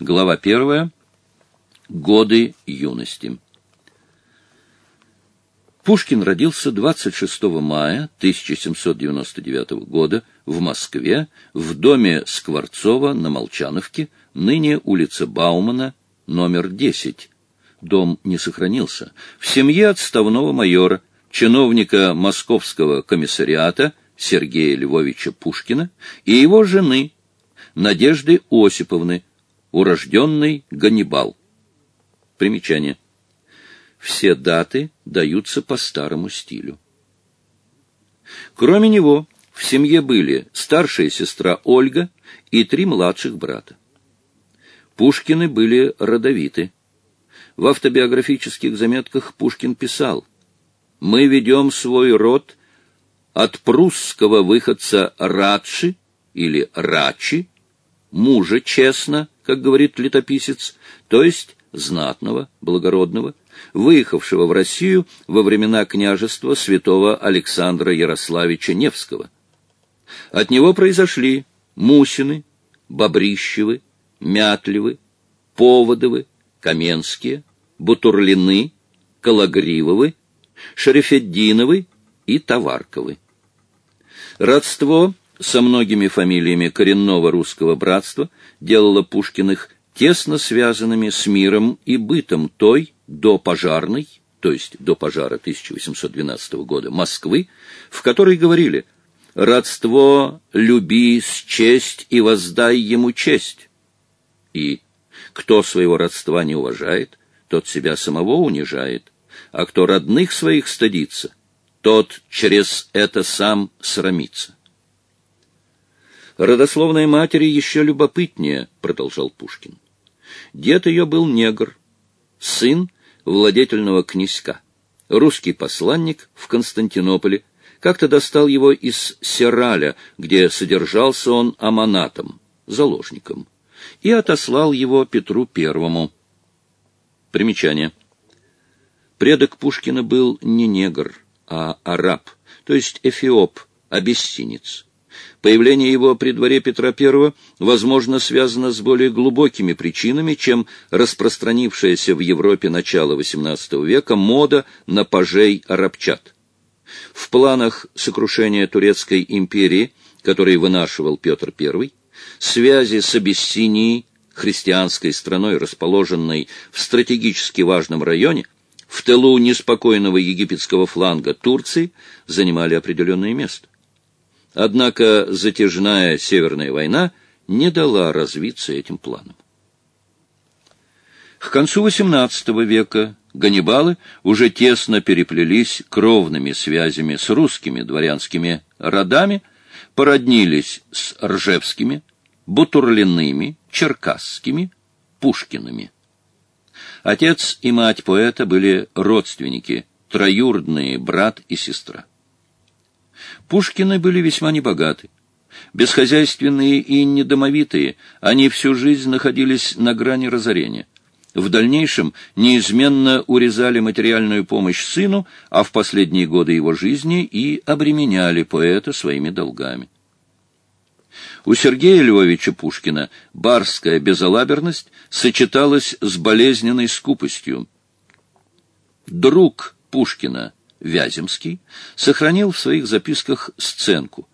Глава первая. Годы юности. Пушкин родился 26 мая 1799 года в Москве в доме Скворцова на Молчановке, ныне улица Баумана, номер 10. Дом не сохранился. В семье отставного майора, чиновника Московского комиссариата Сергея Львовича Пушкина и его жены Надежды Осиповны, урожденный Ганнибал. Примечание. Все даты даются по старому стилю. Кроме него, в семье были старшая сестра Ольга и три младших брата. Пушкины были родовиты. В автобиографических заметках Пушкин писал «Мы ведем свой род от прусского выходца Радши или Рачи, мужа честно, как говорит летописец, то есть знатного, благородного, выехавшего в Россию во времена княжества святого Александра Ярославича Невского. От него произошли Мусины, Бобрищевы, Мятлевы, Поводовы, Каменские, Бутурлины, Калагривовы, Шерефеддиновы и Товарковы. Родство со многими фамилиями коренного русского братства делало Пушкиных тесно связанными с миром и бытом той до пожарной, то есть до пожара 1812 года, Москвы, в которой говорили «Родство люби с честь и воздай ему честь». И «Кто своего родства не уважает, тот себя самого унижает, а кто родных своих стыдится, тот через это сам срамится». Родословная матери еще любопытнее, продолжал Пушкин. Дед ее был негр, сын владетельного князька, русский посланник в Константинополе, как-то достал его из Сераля, где содержался он аманатом, заложником, и отослал его Петру Первому. Примечание. Предок Пушкина был не негр, а араб, то есть эфиоп, абиссинец. Появление его при дворе Петра I, возможно, связано с более глубокими причинами, чем распространившаяся в Европе начала XVIII века мода на пажей-арабчат. В планах сокрушения турецкой империи, который вынашивал Петр I, связи с Абиссинией, христианской страной, расположенной в стратегически важном районе, в тылу неспокойного египетского фланга Турции, занимали определенное место. Однако затяжная Северная война не дала развиться этим планам. К концу XVIII века Ганнибалы уже тесно переплелись кровными связями с русскими дворянскими родами, породнились с ржевскими, бутурлиными, черкасскими, пушкиными. Отец и мать поэта были родственники, троюродные брат и сестра. Пушкины были весьма небогаты. Бесхозяйственные и недомовитые, они всю жизнь находились на грани разорения. В дальнейшем неизменно урезали материальную помощь сыну, а в последние годы его жизни и обременяли поэта своими долгами. У Сергея Львовича Пушкина барская безалаберность сочеталась с болезненной скупостью. Друг Пушкина — Вяземский, сохранил в своих записках сценку.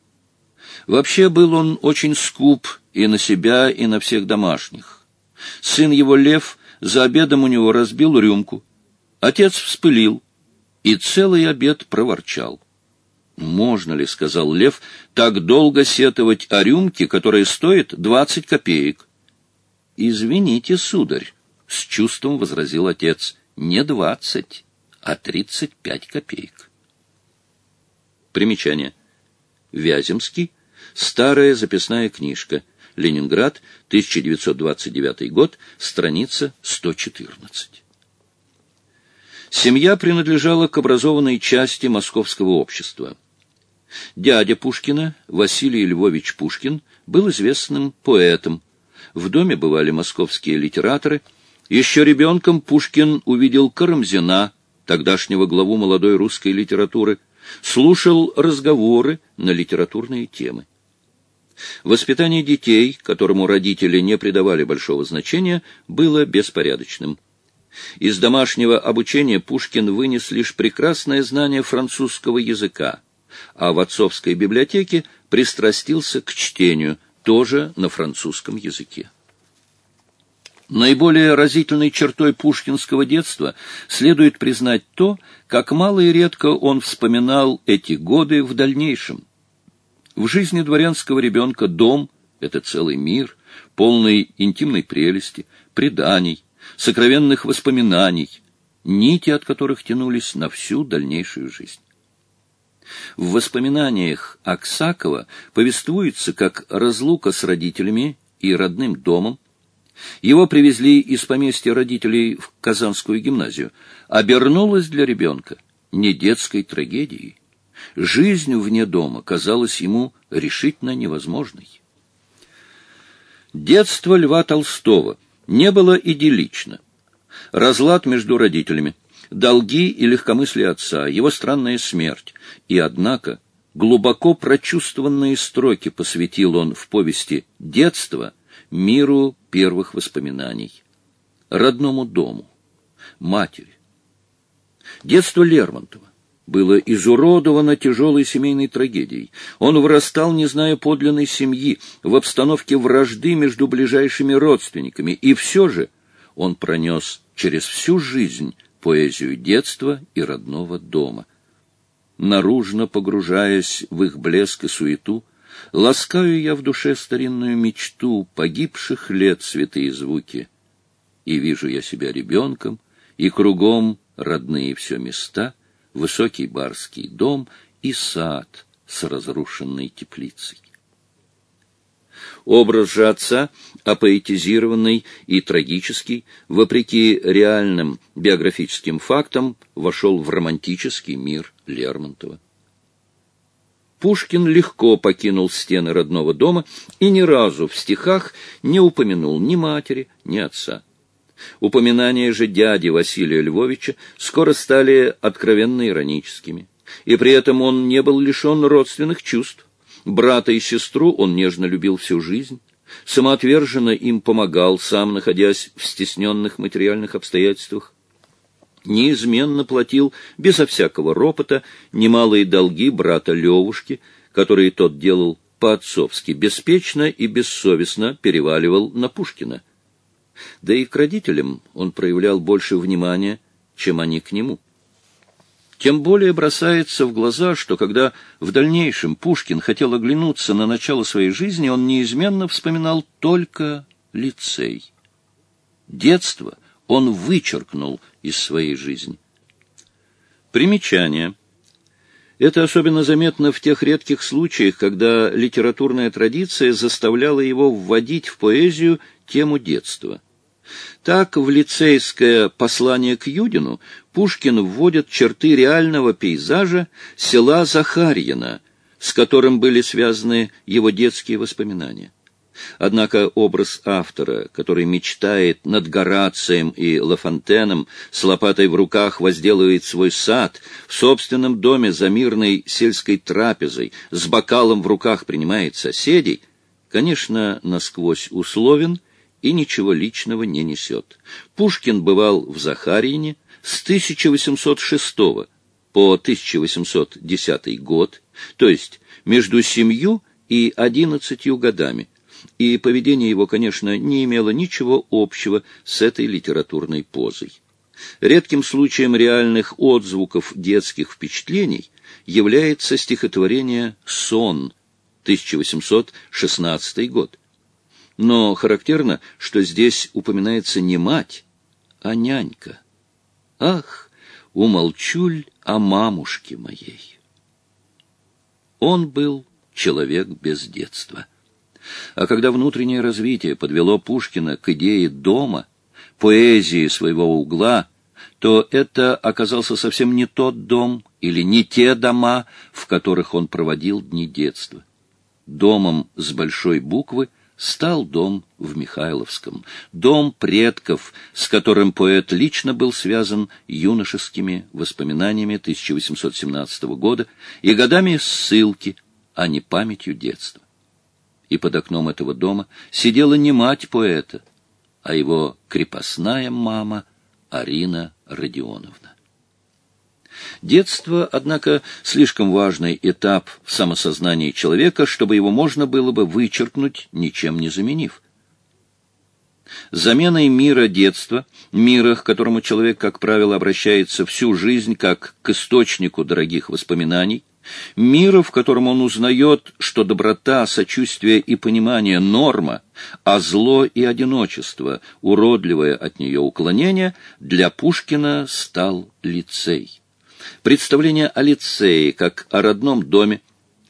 Вообще был он очень скуп и на себя, и на всех домашних. Сын его, Лев, за обедом у него разбил рюмку. Отец вспылил и целый обед проворчал. «Можно ли, — сказал Лев, — так долго сетовать о рюмке, которая стоит двадцать копеек?» «Извините, сударь, — с чувством возразил отец, — не двадцать, а 35 копеек. Примечание. Вяземский. Старая записная книжка. Ленинград, 1929 год, страница 114. Семья принадлежала к образованной части московского общества. Дядя Пушкина, Василий Львович Пушкин, был известным поэтом. В доме бывали московские литераторы. Еще ребенком Пушкин увидел Карамзина, тогдашнего главу молодой русской литературы, слушал разговоры на литературные темы. Воспитание детей, которому родители не придавали большого значения, было беспорядочным. Из домашнего обучения Пушкин вынес лишь прекрасное знание французского языка, а в отцовской библиотеке пристрастился к чтению, тоже на французском языке. Наиболее разительной чертой пушкинского детства следует признать то, как мало и редко он вспоминал эти годы в дальнейшем. В жизни дворянского ребенка дом — это целый мир, полный интимной прелести, преданий, сокровенных воспоминаний, нити от которых тянулись на всю дальнейшую жизнь. В воспоминаниях Аксакова повествуется, как разлука с родителями и родным домом, его привезли из поместья родителей в Казанскую гимназию, обернулась для ребенка не детской трагедией. Жизнь вне дома казалась ему решительно невозможной. Детство Льва Толстого не было идиллично. Разлад между родителями, долги и легкомыслие отца, его странная смерть. И, однако, глубоко прочувствованные строки посвятил он в повести «Детство» миру первых воспоминаний, родному дому, матери. Детство Лермонтова было изуродовано тяжелой семейной трагедией. Он вырастал, не зная подлинной семьи, в обстановке вражды между ближайшими родственниками, и все же он пронес через всю жизнь поэзию детства и родного дома. Наружно погружаясь в их блеск и суету, Ласкаю я в душе старинную мечту погибших лет святые звуки. И вижу я себя ребенком, и кругом родные все места, высокий барский дом и сад с разрушенной теплицей. Образ же отца, апоэтизированный и трагический, вопреки реальным биографическим фактам, вошел в романтический мир Лермонтова. Пушкин легко покинул стены родного дома и ни разу в стихах не упомянул ни матери, ни отца. Упоминания же дяди Василия Львовича скоро стали откровенно ироническими, и при этом он не был лишен родственных чувств. Брата и сестру он нежно любил всю жизнь, самоотверженно им помогал, сам находясь в стесненных материальных обстоятельствах неизменно платил безо всякого ропота немалые долги брата Левушки, которые тот делал по-отцовски, беспечно и бессовестно переваливал на Пушкина. Да и к родителям он проявлял больше внимания, чем они к нему. Тем более бросается в глаза, что когда в дальнейшем Пушкин хотел оглянуться на начало своей жизни, он неизменно вспоминал только лицей. Детство — он вычеркнул из своей жизни. Примечание. Это особенно заметно в тех редких случаях, когда литературная традиция заставляла его вводить в поэзию тему детства. Так в лицейское послание к Юдину Пушкин вводит черты реального пейзажа села Захарьино, с которым были связаны его детские воспоминания. Однако образ автора, который мечтает над Горацием и Лафонтеном, с лопатой в руках возделывает свой сад, в собственном доме за мирной сельской трапезой, с бокалом в руках принимает соседей, конечно, насквозь условен и ничего личного не несет. Пушкин бывал в Захарьине с 1806 по 1810 год, то есть между семью и одиннадцатью годами, и поведение его, конечно, не имело ничего общего с этой литературной позой. Редким случаем реальных отзвуков детских впечатлений является стихотворение «Сон» 1816 год. Но характерно, что здесь упоминается не мать, а нянька. Ах, умолчуль о мамушке моей. Он был человек без детства. А когда внутреннее развитие подвело Пушкина к идее дома, поэзии своего угла, то это оказался совсем не тот дом или не те дома, в которых он проводил дни детства. Домом с большой буквы стал дом в Михайловском, дом предков, с которым поэт лично был связан юношескими воспоминаниями 1817 года и годами ссылки, а не памятью детства. И под окном этого дома сидела не мать поэта, а его крепостная мама Арина Родионовна. Детство, однако, слишком важный этап в самосознании человека, чтобы его можно было бы вычеркнуть, ничем не заменив. Заменой мира детства, мира, к которому человек, как правило, обращается всю жизнь как к источнику дорогих воспоминаний, мира, в котором он узнает, что доброта, сочувствие и понимание — норма, а зло и одиночество, уродливое от нее уклонение, для Пушкина стал лицей. Представление о лицее как о родном доме,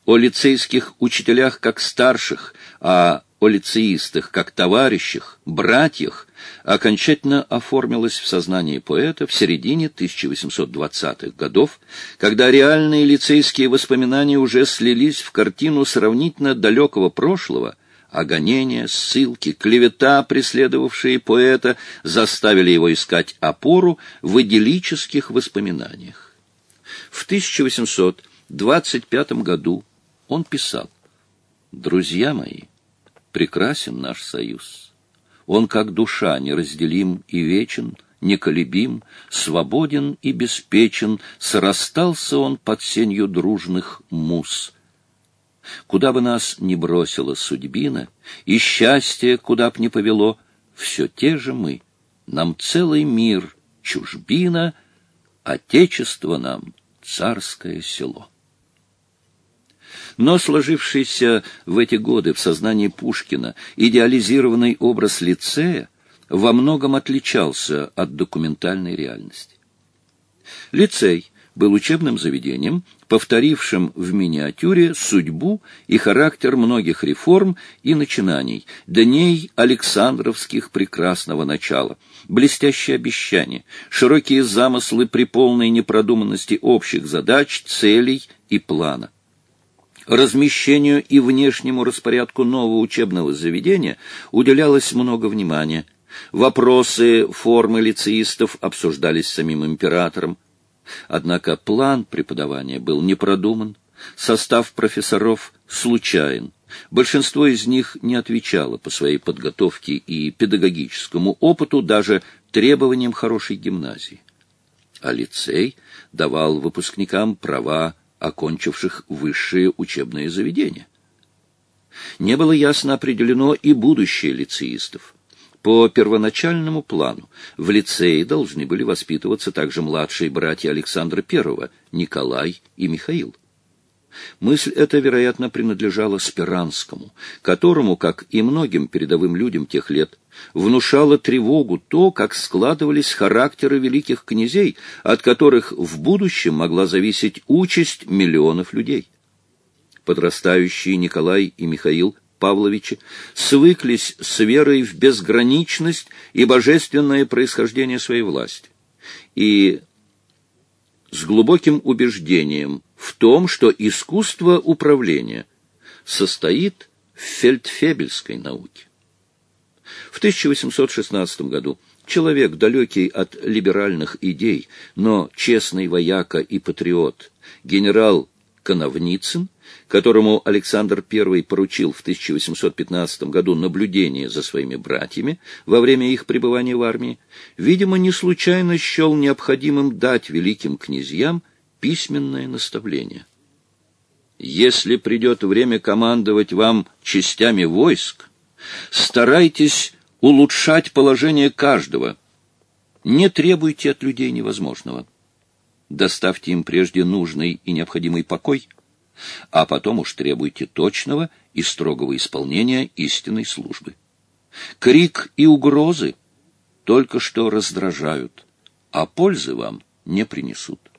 о лицейских учителях как старших, а о лицеистах как товарищах, братьях, окончательно оформилось в сознании поэта в середине 1820-х годов, когда реальные лицейские воспоминания уже слились в картину сравнительно далекого прошлого, а гонения, ссылки, клевета, преследовавшие поэта, заставили его искать опору в идиллических воспоминаниях. В 1825 году он писал «Друзья мои, прекрасен наш союз. Он как душа неразделим и вечен, неколебим, свободен и беспечен, срастался он под сенью дружных мус. Куда бы нас ни бросила судьбина, и счастье куда б ни повело, все те же мы, нам целый мир, чужбина, отечество нам царское село. Но сложившийся в эти годы в сознании Пушкина идеализированный образ лицея во многом отличался от документальной реальности. Лицей был учебным заведением, повторившим в миниатюре судьбу и характер многих реформ и начинаний, дней Александровских прекрасного начала, блестящие обещания, широкие замыслы при полной непродуманности общих задач, целей и плана. Размещению и внешнему распорядку нового учебного заведения уделялось много внимания. Вопросы формы лицеистов обсуждались самим императором. Однако план преподавания был не продуман, состав профессоров случайен. Большинство из них не отвечало по своей подготовке и педагогическому опыту даже требованиям хорошей гимназии. А лицей давал выпускникам права, окончивших высшие учебные заведения. Не было ясно определено и будущее лицеистов. По первоначальному плану в лицее должны были воспитываться также младшие братья Александра I, Николай и Михаил. Мысль эта, вероятно, принадлежала Спиранскому, которому, как и многим передовым людям тех лет, внушало тревогу то, как складывались характеры великих князей, от которых в будущем могла зависеть участь миллионов людей. Подрастающие Николай и Михаил Павловичи свыклись с верой в безграничность и божественное происхождение своей власти, и с глубоким убеждением в том, что искусство управления состоит в фельдфебельской науке. В 1816 году человек, далекий от либеральных идей, но честный вояка и патриот, генерал Коновницын, которому Александр I поручил в 1815 году наблюдение за своими братьями во время их пребывания в армии, видимо, не случайно счел необходимым дать великим князьям письменное наставление. Если придет время командовать вам частями войск, старайтесь улучшать положение каждого. Не требуйте от людей невозможного. Доставьте им прежде нужный и необходимый покой, а потом уж требуйте точного и строгого исполнения истинной службы. Крик и угрозы только что раздражают, а пользы вам не принесут.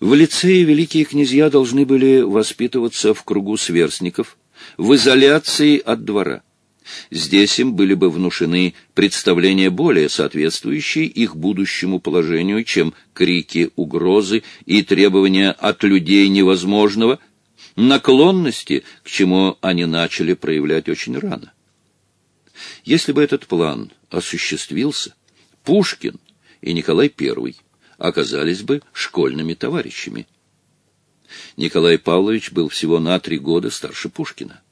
В лицее великие князья должны были воспитываться в кругу сверстников, в изоляции от двора. Здесь им были бы внушены представления более соответствующие их будущему положению, чем крики, угрозы и требования от людей невозможного, наклонности, к чему они начали проявлять очень рано. Если бы этот план осуществился, Пушкин и Николай I оказались бы школьными товарищами. Николай Павлович был всего на три года старше Пушкина.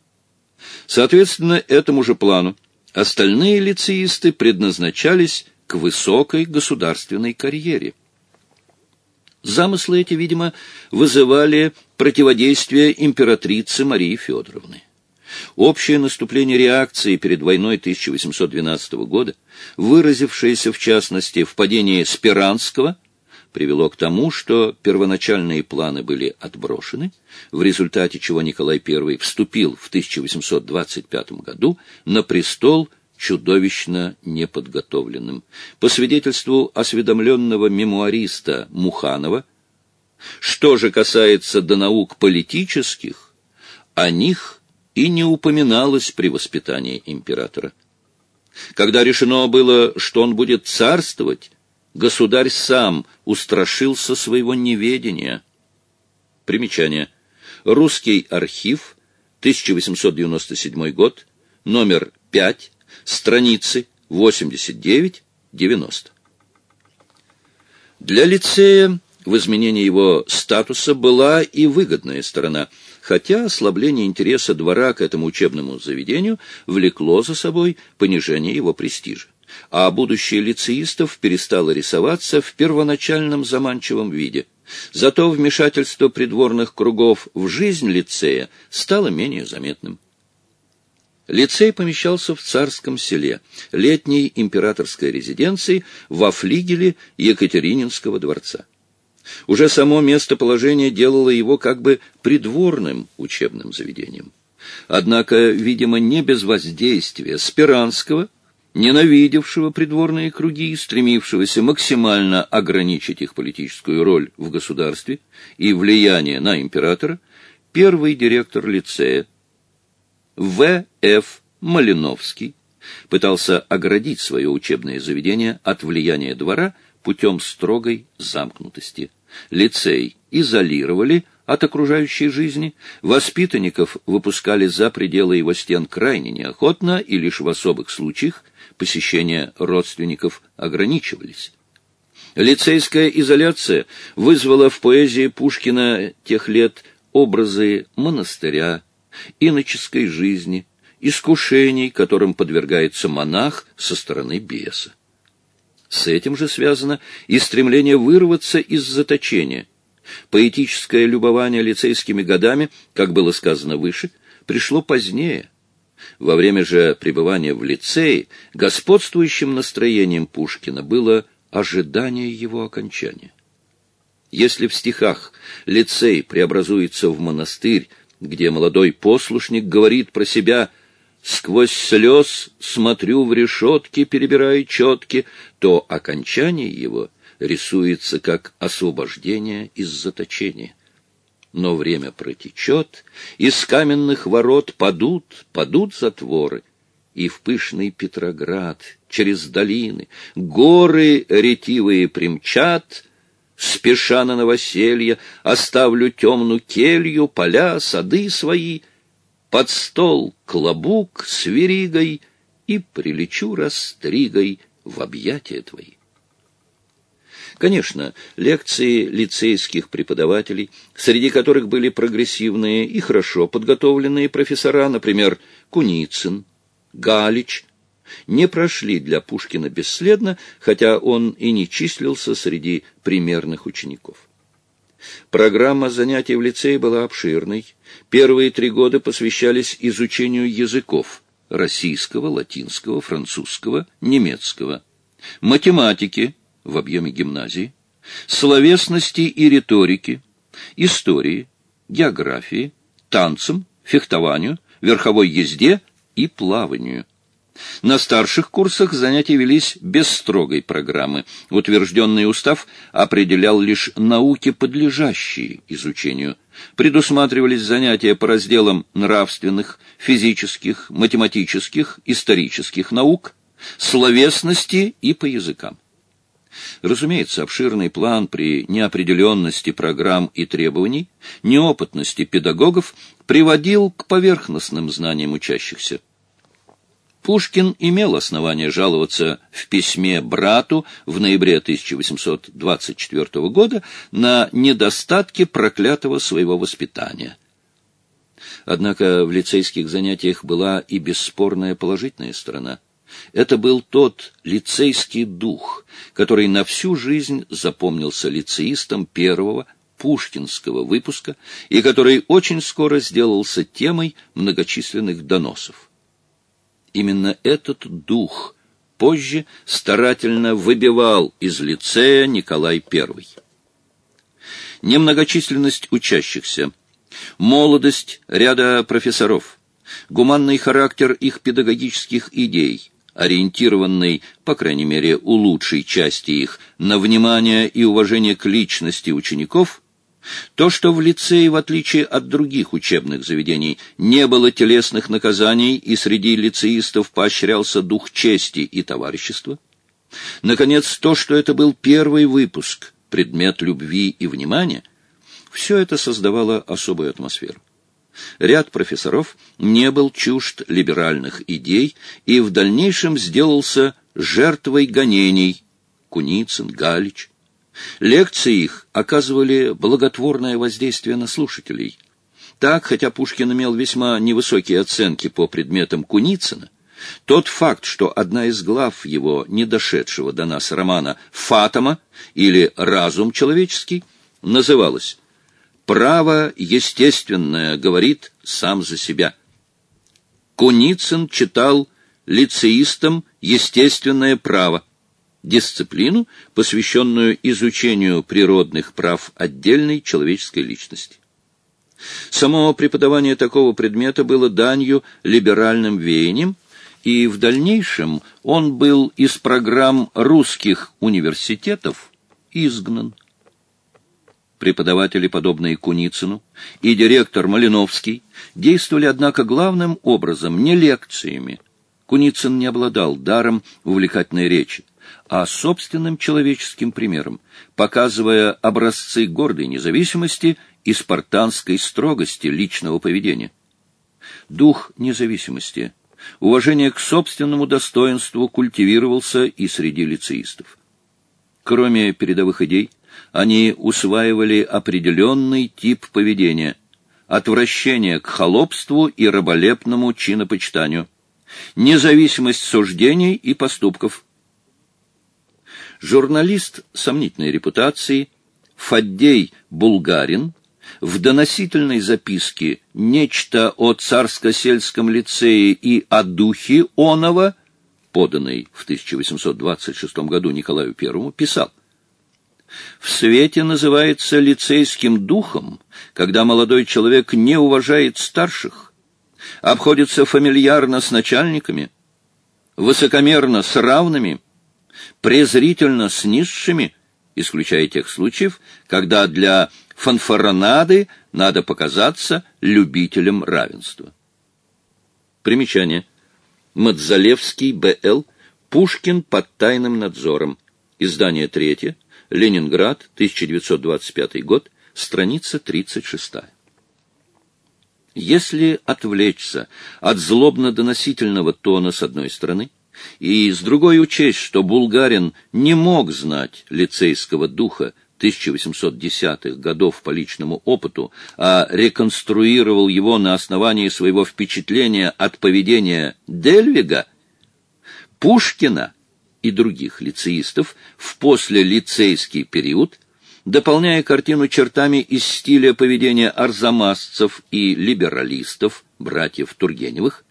Соответственно, этому же плану остальные лицеисты предназначались к высокой государственной карьере. Замыслы эти, видимо, вызывали противодействие императрицы Марии Федоровны. Общее наступление реакции перед войной 1812 года, выразившееся в частности в падении Спиранского, привело к тому, что первоначальные планы были отброшены, в результате чего Николай I вступил в 1825 году на престол чудовищно неподготовленным. По свидетельству осведомленного мемуариста Муханова, что же касается до наук политических, о них и не упоминалось при воспитании императора. Когда решено было, что он будет царствовать, государь сам устрашился своего неведения. Примечание. Русский архив, 1897 год, номер 5, страницы 89-90. Для лицея в изменении его статуса была и выгодная сторона, хотя ослабление интереса двора к этому учебному заведению влекло за собой понижение его престижа, а будущее лицеистов перестало рисоваться в первоначальном заманчивом виде. Зато вмешательство придворных кругов в жизнь лицея стало менее заметным. Лицей помещался в царском селе, летней императорской резиденции во флигеле Екатерининского дворца. Уже само местоположение делало его как бы придворным учебным заведением. Однако, видимо, не без воздействия Спиранского, ненавидевшего придворные круги и стремившегося максимально ограничить их политическую роль в государстве и влияние на императора, первый директор лицея, В.Ф. Малиновский, пытался оградить свое учебное заведение от влияния двора путем строгой замкнутости. Лицей изолировали от окружающей жизни, воспитанников выпускали за пределы его стен крайне неохотно и лишь в особых случаях посещения родственников ограничивались. Лицейская изоляция вызвала в поэзии Пушкина тех лет образы монастыря, иноческой жизни, искушений, которым подвергается монах со стороны беса. С этим же связано и стремление вырваться из заточения. Поэтическое любование лицейскими годами, как было сказано выше, пришло позднее. Во время же пребывания в лицее господствующим настроением Пушкина было ожидание его окончания. Если в стихах лицей преобразуется в монастырь, где молодой послушник говорит про себя – Сквозь слез смотрю в решетки, перебирая четки, то окончание его рисуется как освобождение из заточения. Но время протечет, из каменных ворот падут, падут затворы, и в пышный Петроград через долины горы ретивые примчат, спеша на новоселье, оставлю темную келью, поля, сады свои — под стол клобук с веригой и прилечу растригой в объятия твои. Конечно, лекции лицейских преподавателей, среди которых были прогрессивные и хорошо подготовленные профессора, например, Куницын, Галич, не прошли для Пушкина бесследно, хотя он и не числился среди примерных учеников. Программа занятий в лицее была обширной. Первые три года посвящались изучению языков – российского, латинского, французского, немецкого, математики в объеме гимназии, словесности и риторики, истории, географии, танцам, фехтованию, верховой езде и плаванию – на старших курсах занятия велись без строгой программы. Утвержденный устав определял лишь науки, подлежащие изучению. Предусматривались занятия по разделам нравственных, физических, математических, исторических наук, словесности и по языкам. Разумеется, обширный план при неопределенности программ и требований, неопытности педагогов приводил к поверхностным знаниям учащихся. Пушкин имел основание жаловаться в письме брату в ноябре 1824 года на недостатки проклятого своего воспитания. Однако в лицейских занятиях была и бесспорная положительная сторона. Это был тот лицейский дух, который на всю жизнь запомнился лицеистом первого пушкинского выпуска и который очень скоро сделался темой многочисленных доносов. Именно этот дух позже старательно выбивал из лицея Николай I. Немногочисленность учащихся, молодость ряда профессоров, гуманный характер их педагогических идей, ориентированный, по крайней мере, у лучшей части их, на внимание и уважение к личности учеников – то, что в лицее, в отличие от других учебных заведений, не было телесных наказаний и среди лицеистов поощрялся дух чести и товарищества. Наконец, то, что это был первый выпуск, предмет любви и внимания, все это создавало особую атмосферу. Ряд профессоров не был чужд либеральных идей и в дальнейшем сделался жертвой гонений Куницын, Галич – Лекции их оказывали благотворное воздействие на слушателей. Так, хотя Пушкин имел весьма невысокие оценки по предметам Куницына, тот факт, что одна из глав его недошедшего до нас романа «Фатома» или «Разум человеческий» называлась «Право естественное говорит сам за себя». Куницын читал лицеистам «Естественное право», дисциплину, посвященную изучению природных прав отдельной человеческой личности. Само преподавание такого предмета было данью либеральным веяниям, и в дальнейшем он был из программ русских университетов изгнан. Преподаватели, подобные Куницыну, и директор Малиновский действовали, однако, главным образом не лекциями. Куницын не обладал даром увлекательной речи а собственным человеческим примером, показывая образцы гордой независимости и спартанской строгости личного поведения. Дух независимости, уважение к собственному достоинству культивировался и среди лицеистов. Кроме передовых идей, они усваивали определенный тип поведения, отвращение к холопству и раболепному чинопочитанию, независимость суждений и поступков – Журналист сомнительной репутации Фаддей Булгарин в доносительной записке «Нечто о царско-сельском лицее и о духе Онова», поданной в 1826 году Николаю I, писал «В свете называется лицейским духом, когда молодой человек не уважает старших, обходится фамильярно с начальниками, высокомерно с равными, презрительно с низшими, исключая тех случаев, когда для фанфаронады надо показаться любителем равенства. Примечание. Мадзалевский, Б.Л. Пушкин под тайным надзором. Издание третье. Ленинград, 1925 год. Страница 36. Если отвлечься от злобно-доносительного тона с одной стороны, и с другой учесть, что Булгарин не мог знать лицейского духа 1810-х годов по личному опыту, а реконструировал его на основании своего впечатления от поведения Дельвига, Пушкина и других лицеистов в послелицейский период, дополняя картину чертами из стиля поведения арзамасцев и либералистов, братьев Тургеневых,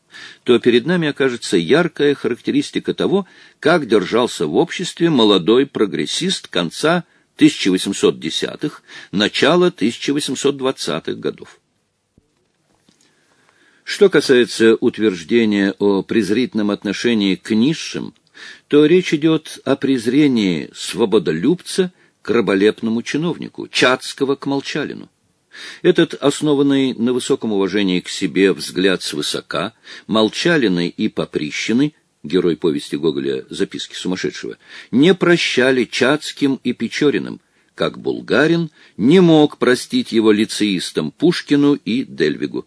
то перед нами окажется яркая характеристика того, как держался в обществе молодой прогрессист конца 1810-х, начала 1820-х годов. Что касается утверждения о презрительном отношении к низшим, то речь идет о презрении свободолюбца к раболепному чиновнику, Чацкого к Молчалину. Этот, основанный на высоком уважении к себе взгляд свысока, Молчалины и Поприщины, герой повести Гоголя «Записки сумасшедшего», не прощали Чацким и Печориным, как Булгарин не мог простить его лицеистам Пушкину и Дельвигу.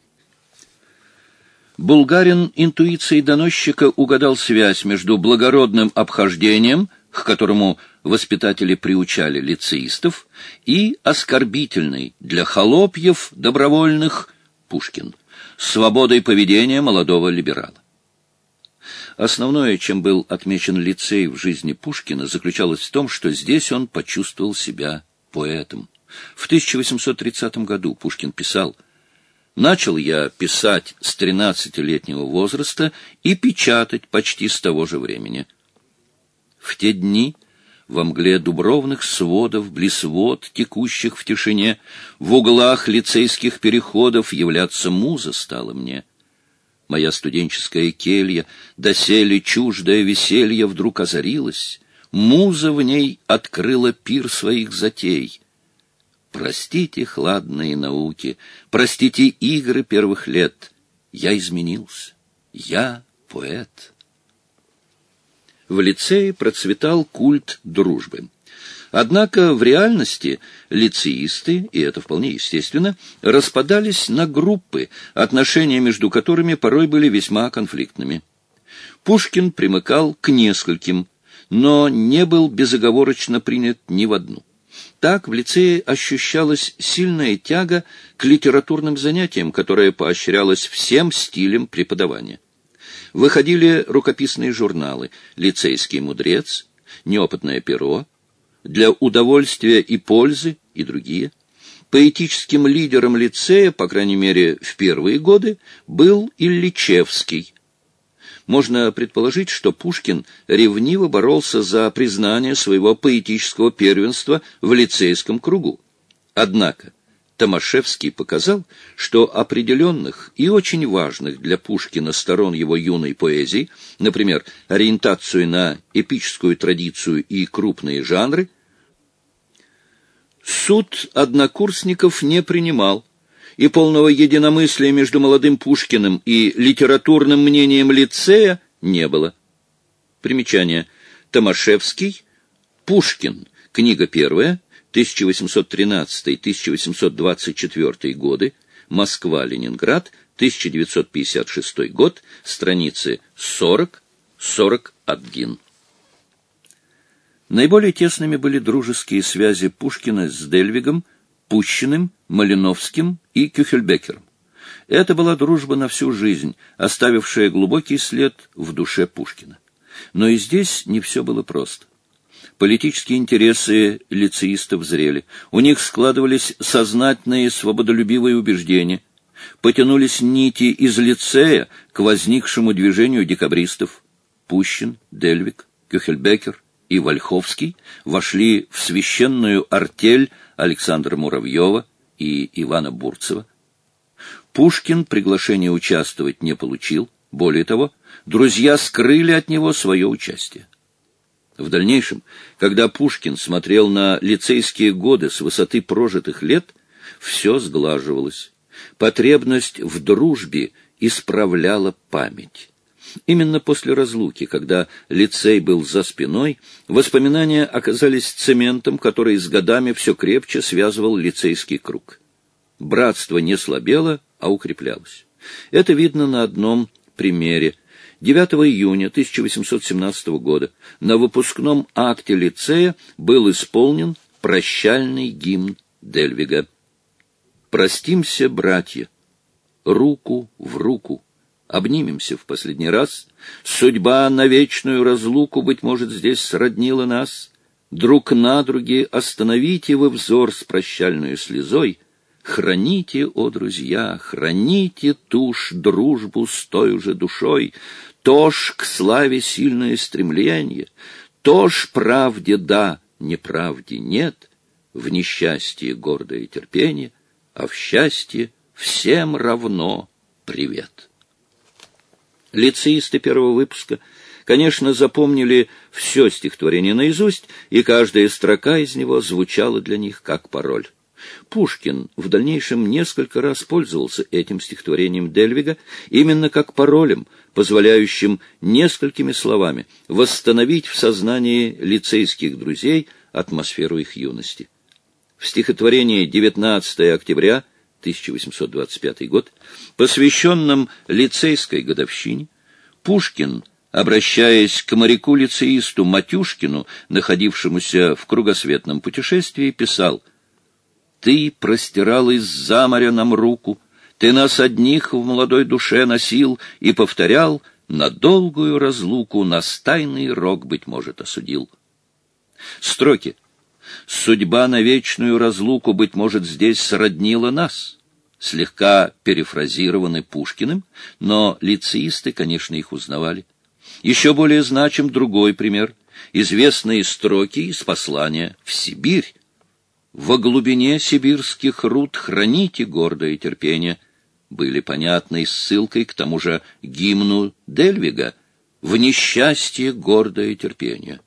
Булгарин интуицией доносчика угадал связь между благородным обхождением, к которому воспитатели приучали лицеистов, и оскорбительной для холопьев добровольных Пушкин, свободой поведения молодого либерала. Основное, чем был отмечен лицей в жизни Пушкина, заключалось в том, что здесь он почувствовал себя поэтом. В 1830 году Пушкин писал «Начал я писать с 13-летнего возраста и печатать почти с того же времени». В те дни во мгле дубровных сводов, близ вод, текущих в тишине, в углах лицейских переходов являться муза стала мне. Моя студенческая келья, доселе чуждое веселье вдруг озарилась, муза в ней открыла пир своих затей. Простите хладные науки, простите игры первых лет, я изменился, я поэт в лицее процветал культ дружбы. Однако в реальности лицеисты, и это вполне естественно, распадались на группы, отношения между которыми порой были весьма конфликтными. Пушкин примыкал к нескольким, но не был безоговорочно принят ни в одну. Так в лицее ощущалась сильная тяга к литературным занятиям, которая поощрялась всем стилем преподавания. Выходили рукописные журналы «Лицейский мудрец», «Неопытное перо», «Для удовольствия и пользы» и другие. Поэтическим лидером лицея, по крайней мере, в первые годы, был Ильичевский. Можно предположить, что Пушкин ревниво боролся за признание своего поэтического первенства в лицейском кругу. Однако Томашевский показал, что определенных и очень важных для Пушкина сторон его юной поэзии, например, ориентацию на эпическую традицию и крупные жанры, суд однокурсников не принимал, и полного единомыслия между молодым Пушкиным и литературным мнением лицея не было. Примечание. Томашевский, Пушкин, книга первая, 1813-1824 годы, Москва-Ленинград, 1956 год, страницы 40-41. Наиболее тесными были дружеские связи Пушкина с Дельвигом, Пущиным, Малиновским и Кюхельбекером. Это была дружба на всю жизнь, оставившая глубокий след в душе Пушкина. Но и здесь не все было просто. Политические интересы лицеистов зрели. У них складывались сознательные свободолюбивые убеждения. Потянулись нити из лицея к возникшему движению декабристов. Пущин, Дельвик, Кюхельбекер и Вольховский вошли в священную артель Александра Муравьева и Ивана Бурцева. Пушкин приглашение участвовать не получил. Более того, друзья скрыли от него свое участие. В дальнейшем, когда Пушкин смотрел на лицейские годы с высоты прожитых лет, все сглаживалось. Потребность в дружбе исправляла память. Именно после разлуки, когда лицей был за спиной, воспоминания оказались цементом, который с годами все крепче связывал лицейский круг. Братство не слабело, а укреплялось. Это видно на одном примере – 9 июня 1817 года на выпускном акте лицея был исполнен прощальный гимн Дельвига. «Простимся, братья, руку в руку, обнимемся в последний раз. Судьба на вечную разлуку, быть может, здесь сроднила нас. Друг на друге остановите вы взор с прощальной слезой». Храните, о друзья, храните тушь дружбу с той же душой, Тож к славе сильное стремление, тож правде да, неправде нет, в несчастье гордое терпение, а в счастье всем равно привет. Лицеисты первого выпуска, конечно, запомнили все стихотворение наизусть, и каждая строка из него звучала для них как пароль. Пушкин в дальнейшем несколько раз пользовался этим стихотворением Дельвига именно как паролем, позволяющим несколькими словами восстановить в сознании лицейских друзей атмосферу их юности. В стихотворении «19 октября» 1825 год, посвященном лицейской годовщине, Пушкин, обращаясь к моряку-лицеисту Матюшкину, находившемуся в кругосветном путешествии, писал «Ты простирал из-за моря нам руку, ты нас одних в молодой душе носил и повторял, на долгую разлуку нас тайный рок, быть может, осудил». Строки Судьба на вечную разлуку, быть может, здесь сроднила нас. Слегка перефразированы Пушкиным, но лицеисты, конечно, их узнавали. Еще более значим другой пример. Известные строки из послания в Сибирь. «Во глубине сибирских руд храните гордое терпение» были понятной ссылкой к тому же гимну Дельвига «В несчастье гордое терпение».